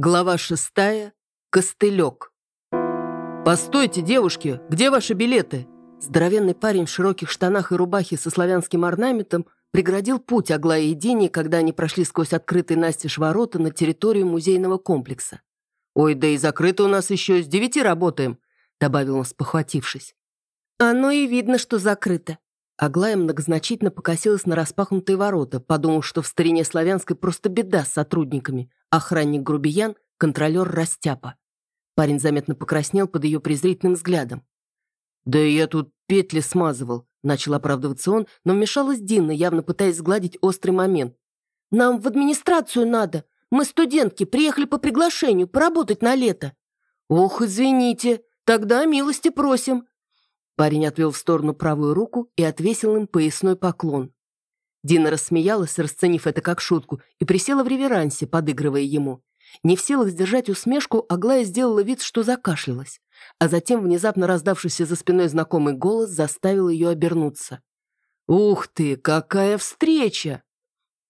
Глава шестая. Костылек. «Постойте, девушки, где ваши билеты?» Здоровенный парень в широких штанах и рубахе со славянским орнаментом преградил путь Аглае и Дине, когда они прошли сквозь открытые настежь ворота на территорию музейного комплекса. «Ой, да и закрыто у нас еще, с девяти работаем», добавил он, спохватившись. «Оно и видно, что закрыто», Аглая многозначительно покосилась на распахнутые ворота, подумав, что в старине славянской просто беда с сотрудниками. Охранник грубиян, контролер растяпа. Парень заметно покраснел под ее презрительным взглядом. «Да я тут петли смазывал», — начал оправдываться он, но вмешалась Дина, явно пытаясь сгладить острый момент. «Нам в администрацию надо. Мы студентки, приехали по приглашению, поработать на лето». «Ох, извините, тогда милости просим», Парень отвел в сторону правую руку и отвесил им поясной поклон. Дина рассмеялась, расценив это как шутку, и присела в реверансе, подыгрывая ему. Не в силах сдержать усмешку, Аглая сделала вид, что закашлялась. А затем внезапно раздавшийся за спиной знакомый голос заставил ее обернуться. «Ух ты, какая встреча!»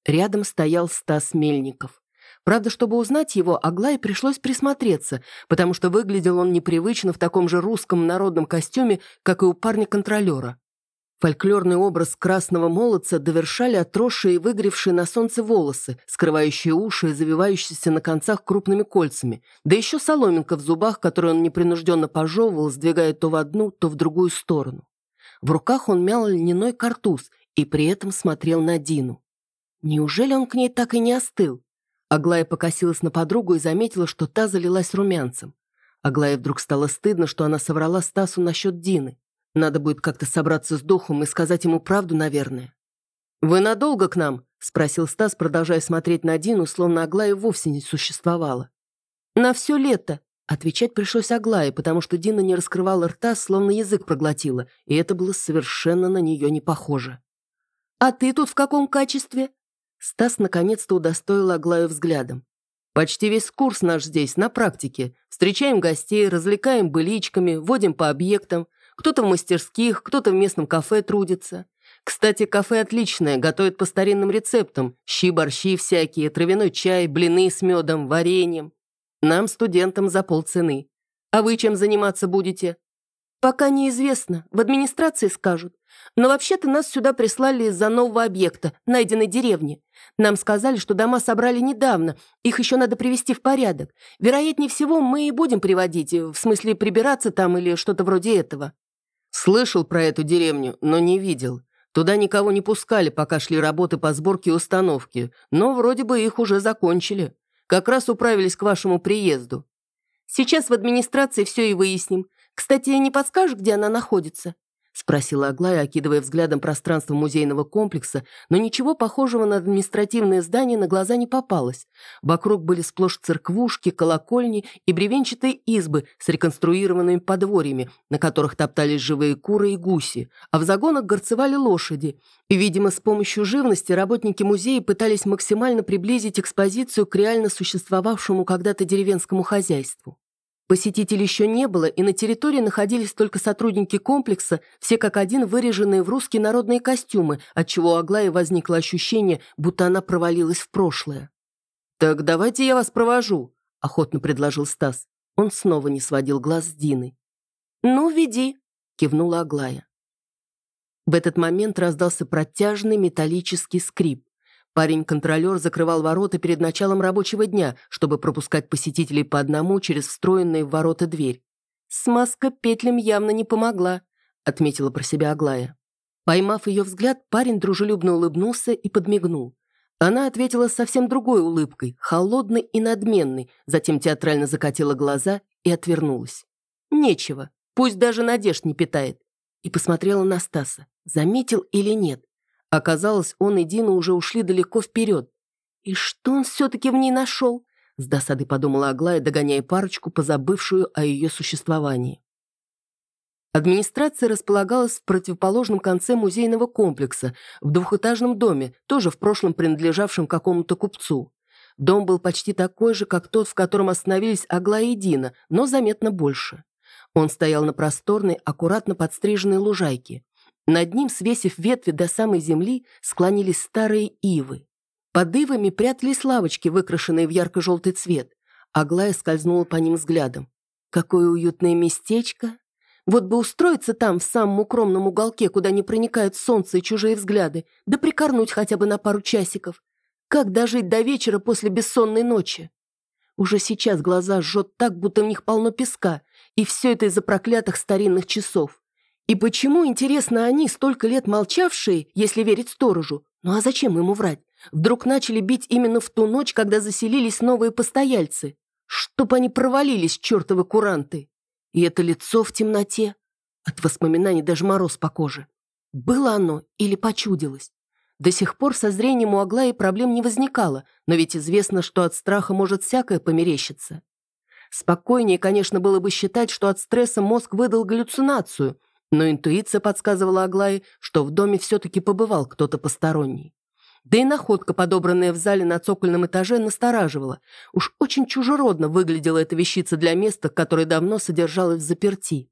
Рядом стоял Стас Мельников. Правда, чтобы узнать его, Аглае пришлось присмотреться, потому что выглядел он непривычно в таком же русском народном костюме, как и у парня-контролера. Фольклорный образ красного молодца довершали отросшие и выгоревшие на солнце волосы, скрывающие уши и завивающиеся на концах крупными кольцами, да еще соломинка в зубах, которую он непринужденно пожевывал, сдвигая то в одну, то в другую сторону. В руках он мял льняной картуз и при этом смотрел на Дину. Неужели он к ней так и не остыл? Аглая покосилась на подругу и заметила, что та залилась румянцем. Аглае вдруг стало стыдно, что она соврала Стасу насчет Дины. Надо будет как-то собраться с духом и сказать ему правду, наверное. «Вы надолго к нам?» – спросил Стас, продолжая смотреть на Дину, словно Аглая вовсе не существовала. «На все лето», Отвечать пришлось Аглае, потому что Дина не раскрывала рта, словно язык проглотила, и это было совершенно на нее не похоже. «А ты тут в каком качестве?» Стас наконец-то удостоил Аглаю взглядом. «Почти весь курс наш здесь, на практике. Встречаем гостей, развлекаем быличками, водим по объектам. Кто-то в мастерских, кто-то в местном кафе трудится. Кстати, кафе отличное, готовят по старинным рецептам. Щи-борщи всякие, травяной чай, блины с медом, вареньем. Нам, студентам, за полцены. А вы чем заниматься будете?» «Пока неизвестно. В администрации скажут. Но вообще-то нас сюда прислали из-за нового объекта, найденной деревни. Нам сказали, что дома собрали недавно, их еще надо привести в порядок. Вероятнее всего, мы и будем приводить, в смысле прибираться там или что-то вроде этого». «Слышал про эту деревню, но не видел. Туда никого не пускали, пока шли работы по сборке и установке, но вроде бы их уже закончили. Как раз управились к вашему приезду». «Сейчас в администрации все и выясним. Кстати, не подскажешь, где она находится?» Спросила Аглая, окидывая взглядом пространство музейного комплекса, но ничего похожего на административное здание на глаза не попалось. Вокруг были сплошь церквушки, колокольни и бревенчатые избы с реконструированными подворьями, на которых топтались живые куры и гуси, а в загонах горцевали лошади. И, видимо, с помощью живности работники музея пытались максимально приблизить экспозицию к реально существовавшему когда-то деревенскому хозяйству. Посетителей еще не было, и на территории находились только сотрудники комплекса, все как один выреженные в русские народные костюмы, отчего у Аглаи возникло ощущение, будто она провалилась в прошлое. «Так давайте я вас провожу», — охотно предложил Стас. Он снова не сводил глаз с Дины. «Ну, веди», — кивнула Аглая. В этот момент раздался протяжный металлический скрип. Парень-контролер закрывал ворота перед началом рабочего дня, чтобы пропускать посетителей по одному через встроенные в ворота дверь. «Смазка петлям явно не помогла», — отметила про себя Аглая. Поймав ее взгляд, парень дружелюбно улыбнулся и подмигнул. Она ответила совсем другой улыбкой, холодной и надменной, затем театрально закатила глаза и отвернулась. «Нечего, пусть даже надежд не питает». И посмотрела на Стаса, заметил или нет. Оказалось, он и Дина уже ушли далеко вперед. «И что он все-таки в ней нашел?» С досады подумала Аглая, догоняя парочку, позабывшую о ее существовании. Администрация располагалась в противоположном конце музейного комплекса, в двухэтажном доме, тоже в прошлом принадлежавшем какому-то купцу. Дом был почти такой же, как тот, в котором остановились Аглая и Дина, но заметно больше. Он стоял на просторной, аккуратно подстриженной лужайке. Над ним, свесив ветви до самой земли, склонились старые ивы. Под ивами прятались лавочки, выкрашенные в ярко-желтый цвет, Аглая скользнула по ним взглядом. Какое уютное местечко. Вот бы устроиться там, в самом укромном уголке, куда не проникают солнце и чужие взгляды, да прикорнуть хотя бы на пару часиков. Как дожить до вечера после бессонной ночи? Уже сейчас глаза жжет так, будто в них полно песка, и все это из-за проклятых старинных часов. И почему, интересно, они, столько лет молчавшие, если верить сторожу, ну а зачем ему врать, вдруг начали бить именно в ту ночь, когда заселились новые постояльцы? Чтоб они провалились, чертовы куранты. И это лицо в темноте. От воспоминаний даже мороз по коже. Было оно или почудилось? До сих пор со зрением у Аглаи проблем не возникало, но ведь известно, что от страха может всякое померещиться. Спокойнее, конечно, было бы считать, что от стресса мозг выдал галлюцинацию, но интуиция подсказывала Аглае, что в доме все-таки побывал кто-то посторонний. Да и находка, подобранная в зале на цокольном этаже, настораживала. Уж очень чужеродно выглядела эта вещица для места, которое давно содержалось в заперти.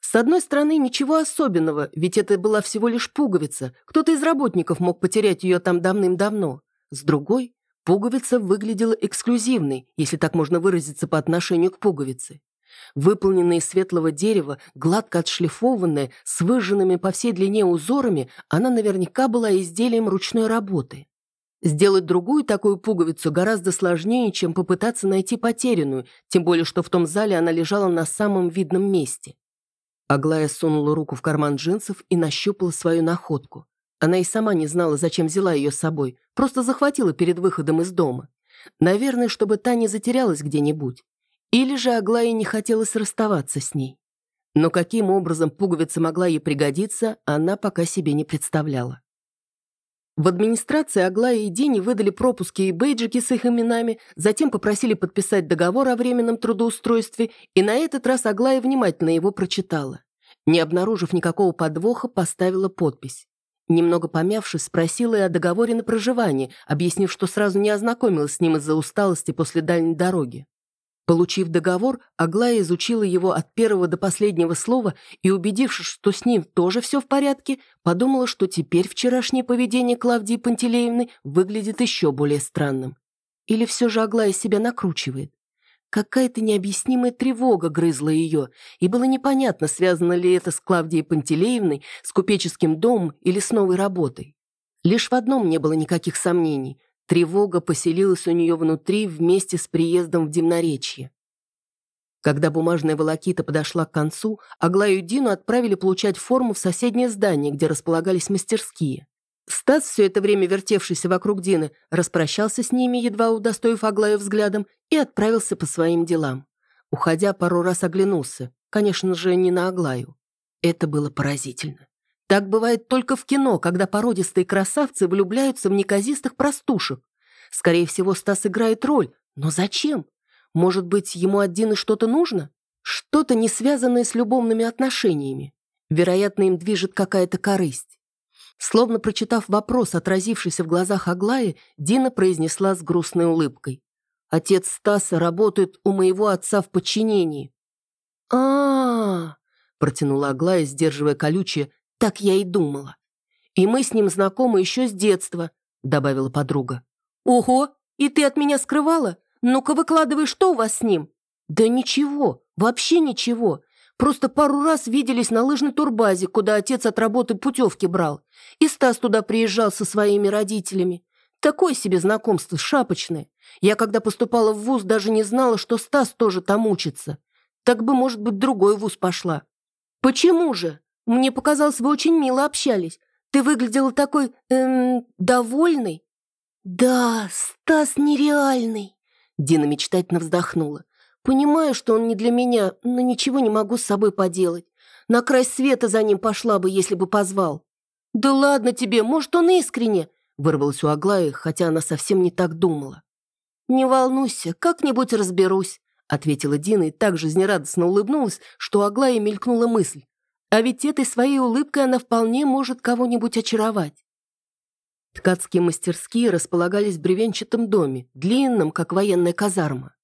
С одной стороны, ничего особенного, ведь это была всего лишь пуговица. Кто-то из работников мог потерять ее там давным-давно. С другой, пуговица выглядела эксклюзивной, если так можно выразиться по отношению к пуговице. Выполненная из светлого дерева, гладко отшлифованная, с выжженными по всей длине узорами, она наверняка была изделием ручной работы. Сделать другую такую пуговицу гораздо сложнее, чем попытаться найти потерянную, тем более что в том зале она лежала на самом видном месте. Аглая сунула руку в карман джинсов и нащупала свою находку. Она и сама не знала, зачем взяла ее с собой, просто захватила перед выходом из дома. Наверное, чтобы та не затерялась где-нибудь. Или же Аглая не хотелось расставаться с ней. Но каким образом пуговица могла ей пригодиться, она пока себе не представляла. В администрации Аглая и Дени выдали пропуски и бейджики с их именами, затем попросили подписать договор о временном трудоустройстве, и на этот раз Аглая внимательно его прочитала. Не обнаружив никакого подвоха, поставила подпись. Немного помявшись, спросила и о договоре на проживание, объяснив, что сразу не ознакомилась с ним из-за усталости после дальней дороги. Получив договор, Аглая изучила его от первого до последнего слова и, убедившись, что с ним тоже все в порядке, подумала, что теперь вчерашнее поведение Клавдии Пантелеевны выглядит еще более странным. Или все же Аглая себя накручивает? Какая-то необъяснимая тревога грызла ее, и было непонятно, связано ли это с Клавдией Пантелеевной, с купеческим домом или с новой работой. Лишь в одном не было никаких сомнений. Тревога поселилась у нее внутри вместе с приездом в Димноречье. Когда бумажная волокита подошла к концу, Аглаю и Дину отправили получать форму в соседнее здание, где располагались мастерские. Стас, все это время вертевшийся вокруг Дины, распрощался с ними, едва удостоив Аглаю взглядом, и отправился по своим делам. Уходя, пару раз оглянулся. Конечно же, не на Аглаю. Это было поразительно. Так бывает только в кино, когда породистые красавцы влюбляются в неказистых простушек. Скорее всего, Стас играет роль. Но зачем? Может быть, ему от Дины что-то нужно? Что-то не связанное с любовными отношениями. Вероятно, им движет какая-то корысть. Словно прочитав вопрос, отразившийся в глазах Аглаи, Дина произнесла с грустной улыбкой. «Отец Стаса работает у моего отца в подчинении». «А-а-а!» протянула Аглая, сдерживая колючее так я и думала. И мы с ним знакомы еще с детства, добавила подруга. Ого, и ты от меня скрывала? Ну-ка выкладывай, что у вас с ним? Да ничего, вообще ничего. Просто пару раз виделись на лыжной турбазе, куда отец от работы путевки брал. И Стас туда приезжал со своими родителями. Такое себе знакомство, шапочное. Я, когда поступала в вуз, даже не знала, что Стас тоже там учится. Так бы, может быть, другой вуз пошла. Почему же? Мне показалось, вы очень мило общались. Ты выглядела такой, эм, довольный». «Да, Стас нереальный», — Дина мечтательно вздохнула. «Понимаю, что он не для меня, но ничего не могу с собой поделать. На край света за ним пошла бы, если бы позвал». «Да ладно тебе, может, он искренне?» — вырвалась у Аглаи, хотя она совсем не так думала. «Не волнуйся, как-нибудь разберусь», — ответила Дина и так жизнерадостно улыбнулась, что у Аглаи мелькнула мысль. А ведь этой своей улыбкой она вполне может кого-нибудь очаровать. Ткацкие мастерские располагались в бревенчатом доме, длинном, как военная казарма.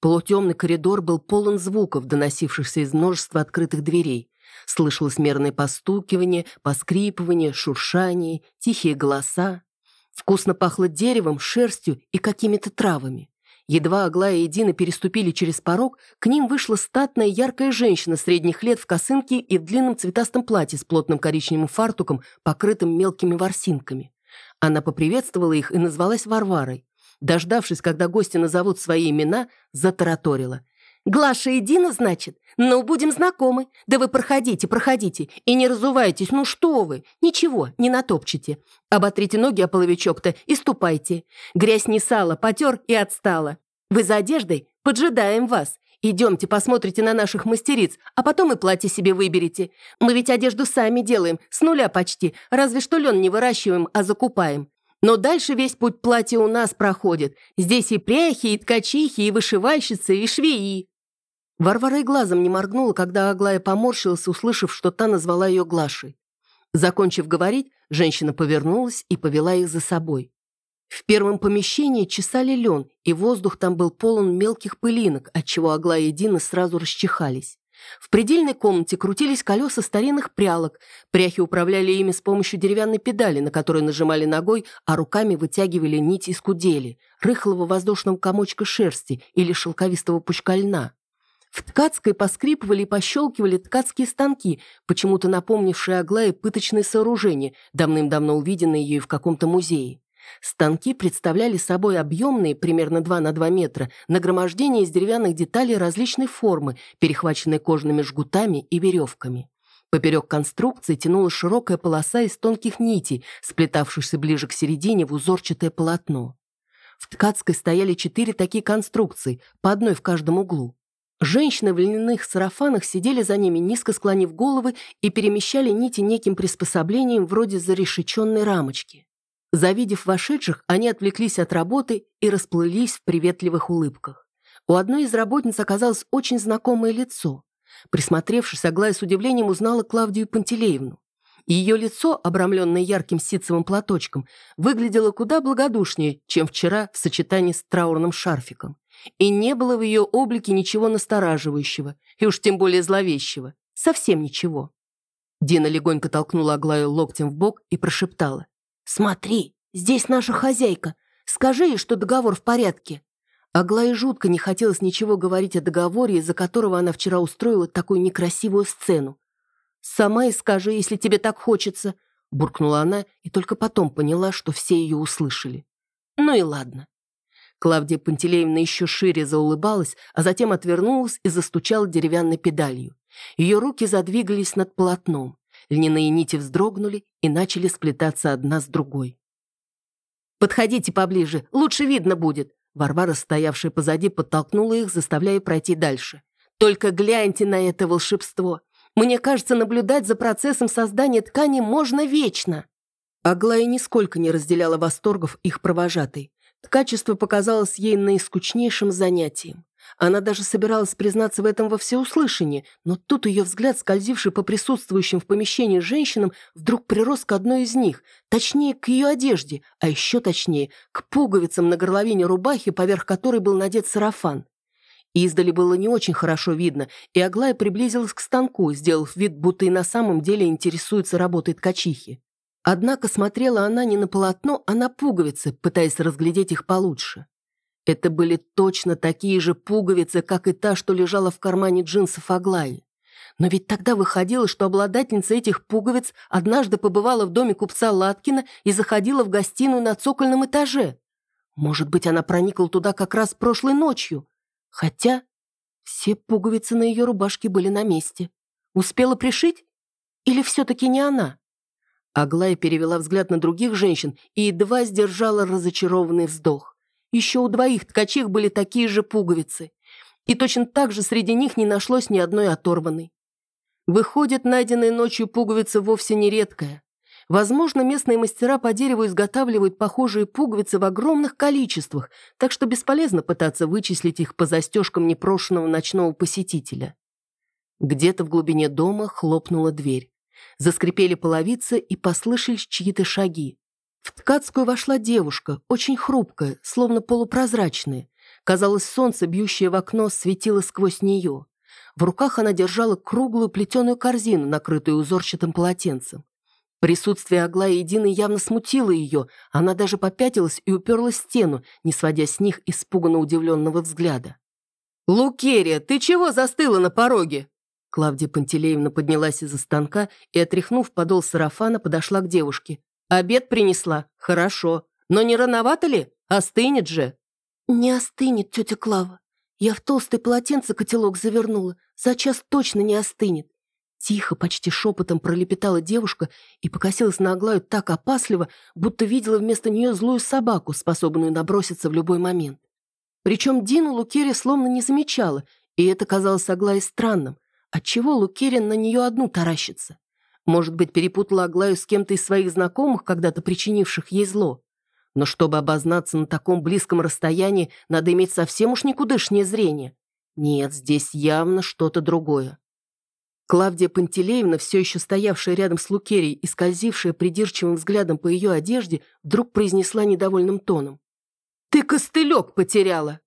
Полутемный коридор был полон звуков, доносившихся из множества открытых дверей. Слышалось мерное постукивание, поскрипывание, шуршание, тихие голоса. Вкусно пахло деревом, шерстью и какими-то травами. Едва Аглая и Дина переступили через порог, к ним вышла статная яркая женщина средних лет в косынке и в длинном цветастом платье с плотным коричневым фартуком, покрытым мелкими ворсинками. Она поприветствовала их и назвалась Варварой. Дождавшись, когда гости назовут свои имена, затараторила. «Глаша и Дина, значит? Ну, будем знакомы. Да вы проходите, проходите. И не разувайтесь, ну что вы? Ничего, не натопчете. Оботрите ноги о половичок-то и ступайте. Грязь не сала, потер и отстала. Вы за одеждой? Поджидаем вас. Идемте, посмотрите на наших мастериц, а потом и платье себе выберете. Мы ведь одежду сами делаем, с нуля почти, разве что лен не выращиваем, а закупаем. Но дальше весь путь платья у нас проходит. Здесь и пряхи, и ткачихи, и вышивальщицы, и швеи. Варвара и глазом не моргнула, когда Аглая поморщилась, услышав, что та назвала ее Глашей. Закончив говорить, женщина повернулась и повела их за собой. В первом помещении чесали лен, и воздух там был полон мелких пылинок, отчего Аглая и Дина сразу расчихались. В предельной комнате крутились колеса старинных прялок. Пряхи управляли ими с помощью деревянной педали, на которую нажимали ногой, а руками вытягивали нить из кудели, рыхлого воздушного комочка шерсти или шелковистого пучка льна. В ткацкой поскрипывали и пощелкивали ткацкие станки, почему-то напомнившие Аглае пыточные сооружения, давным-давно увиденные ею в каком-то музее. Станки представляли собой объемные, примерно 2 на 2 метра, нагромождения из деревянных деталей различной формы, перехваченные кожаными жгутами и веревками. Поперек конструкции тянулась широкая полоса из тонких нитей, сплетавшихся ближе к середине в узорчатое полотно. В ткацкой стояли четыре такие конструкции, по одной в каждом углу. Женщины в льняных сарафанах сидели за ними, низко склонив головы и перемещали нити неким приспособлением вроде зарешеченной рамочки. Завидев вошедших, они отвлеклись от работы и расплылись в приветливых улыбках. У одной из работниц оказалось очень знакомое лицо. Присмотревшись, Аглая с удивлением узнала Клавдию Пантелеевну. Ее лицо, обрамленное ярким ситцевым платочком, выглядело куда благодушнее, чем вчера в сочетании с траурным шарфиком. И не было в ее облике ничего настораживающего, и уж тем более зловещего. Совсем ничего. Дина легонько толкнула Аглаю локтем в бок и прошептала. «Смотри, здесь наша хозяйка. Скажи ей, что договор в порядке». Аглае жутко не хотелось ничего говорить о договоре, из-за которого она вчера устроила такую некрасивую сцену. «Сама и скажи, если тебе так хочется», — буркнула она и только потом поняла, что все ее услышали. «Ну и ладно». Клавдия Пантелеевна еще шире заулыбалась, а затем отвернулась и застучала деревянной педалью. Ее руки задвигались над полотном. Льняные нити вздрогнули и начали сплетаться одна с другой. «Подходите поближе, лучше видно будет!» Варвара, стоявшая позади, подтолкнула их, заставляя пройти дальше. «Только гляньте на это волшебство! Мне кажется, наблюдать за процессом создания ткани можно вечно!» Аглая нисколько не разделяла восторгов их провожатой. Ткачество показалось ей наискучнейшим занятием. Она даже собиралась признаться в этом во всеуслышание, но тут ее взгляд, скользивший по присутствующим в помещении женщинам, вдруг прирос к одной из них, точнее, к ее одежде, а еще точнее, к пуговицам на горловине рубахи, поверх которой был надет сарафан. Издали было не очень хорошо видно, и Аглая приблизилась к станку, сделав вид, будто и на самом деле интересуется работой ткачихи. Однако смотрела она не на полотно, а на пуговицы, пытаясь разглядеть их получше. Это были точно такие же пуговицы, как и та, что лежала в кармане джинсов Аглаи. Но ведь тогда выходило, что обладательница этих пуговиц однажды побывала в доме купца Латкина и заходила в гостиную на цокольном этаже. Может быть, она проникла туда как раз прошлой ночью. Хотя все пуговицы на ее рубашке были на месте. Успела пришить? Или все-таки не она? Аглая перевела взгляд на других женщин и едва сдержала разочарованный вздох. Еще у двоих ткачих были такие же пуговицы. И точно так же среди них не нашлось ни одной оторванной. Выходит, найденная ночью пуговица вовсе не редкая. Возможно, местные мастера по дереву изготавливают похожие пуговицы в огромных количествах, так что бесполезно пытаться вычислить их по застежкам непрошенного ночного посетителя. Где-то в глубине дома хлопнула дверь. Заскрипели половицы и послышались чьи-то шаги. В ткацкую вошла девушка, очень хрупкая, словно полупрозрачная. Казалось, солнце, бьющее в окно, светило сквозь нее. В руках она держала круглую плетеную корзину, накрытую узорчатым полотенцем. Присутствие Аглаи и Дины явно смутило ее, она даже попятилась и уперлась в стену, не сводя с них испуганно удивленного взгляда. «Лукерия, ты чего застыла на пороге?» Клавдия Пантелеевна поднялась из-за станка и, отряхнув подол сарафана, подошла к девушке. «Обед принесла? Хорошо. Но не рановато ли? Остынет же». «Не остынет, тетя Клава. Я в толстое полотенце котелок завернула. За час точно не остынет. Тихо, почти шепотом пролепетала девушка и покосилась на Аглаю так опасливо, будто видела вместо нее злую собаку, способную наброситься в любой момент. Причем Дину Лукерия словно не замечала, и это казалось Аглае странным. Отчего Лукерия на нее одну таращится? Может быть, перепутала Аглаю с кем-то из своих знакомых, когда-то причинивших ей зло? Но чтобы обознаться на таком близком расстоянии, надо иметь совсем уж никудышнее зрение. Нет, здесь явно что-то другое. Клавдия Пантелеевна, все еще стоявшая рядом с Лукерией и скользившая придирчивым взглядом по ее одежде, вдруг произнесла недовольным тоном. «Ты костылек потеряла!»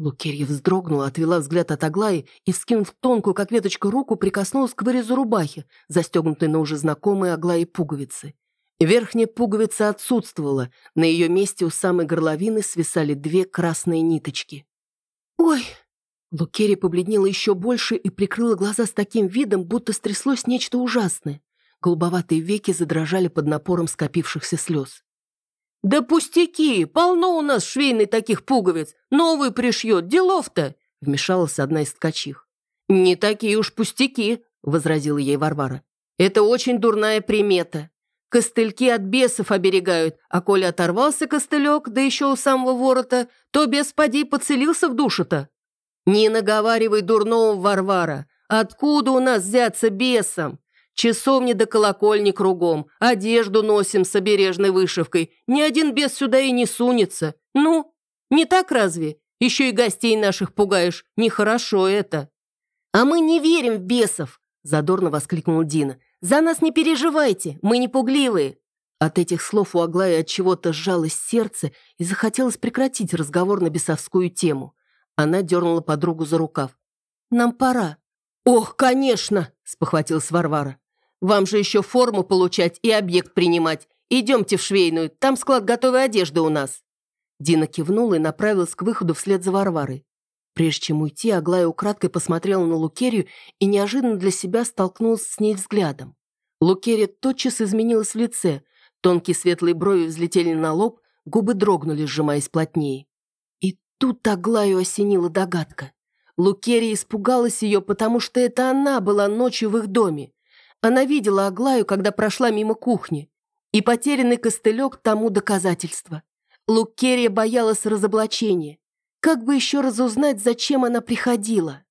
Лукерья вздрогнула, отвела взгляд от Аглаи и, вскинув тонкую, как веточка, руку, прикоснулась к вырезу рубахи, застегнутой на уже знакомые Аглаи пуговицы. Верхняя пуговица отсутствовала, на ее месте у самой горловины свисали две красные ниточки. «Ой!» Лукерия побледнела еще больше и прикрыла глаза с таким видом, будто стряслось нечто ужасное. Голубоватые веки задрожали под напором скопившихся слез. «Да пустяки! Полно у нас швейной таких пуговиц! Новый пришьет! Делов-то!» Вмешалась одна из ткачих. «Не такие уж пустяки!» — возразила ей Варвара. «Это очень дурная примета. Костыльки от бесов оберегают, а коли оторвался костылек, да еще у самого ворота, то бес поди поцелился в душу-то». «Не наговаривай дурного, Варвара! Откуда у нас взяться бесом? Часовни да колокольни кругом, одежду носим с обережной вышивкой. Ни один бес сюда и не сунется. Ну, не так разве? Еще и гостей наших пугаешь. Нехорошо это». «А мы не верим в бесов!» – задорно воскликнул Дина. «За нас не переживайте, мы не пугливые!» От этих слов у Аглаи от чего-то сжалось сердце и захотелось прекратить разговор на бесовскую тему. Она дернула подругу за рукав. «Нам пора». «Ох, конечно!» – спохватилась Варвара. «Вам же еще форму получать и объект принимать. Идемте в швейную, там склад готовой одежды у нас». Дина кивнула и направилась к выходу вслед за Варварой. Прежде чем уйти, Аглая украдкой посмотрела на Лукерию и неожиданно для себя столкнулась с ней взглядом. Лукерия тотчас изменилась в лице, тонкие светлые брови взлетели на лоб, губы дрогнули, сжимаясь плотнее. Тут Аглаю осенила догадка. Лукерия испугалась ее, потому что это она была ночью в их доме. Она видела Аглаю, когда прошла мимо кухни. И потерянный костылек тому доказательство. Лукерия боялась разоблачения. Как бы еще разузнать, зачем она приходила?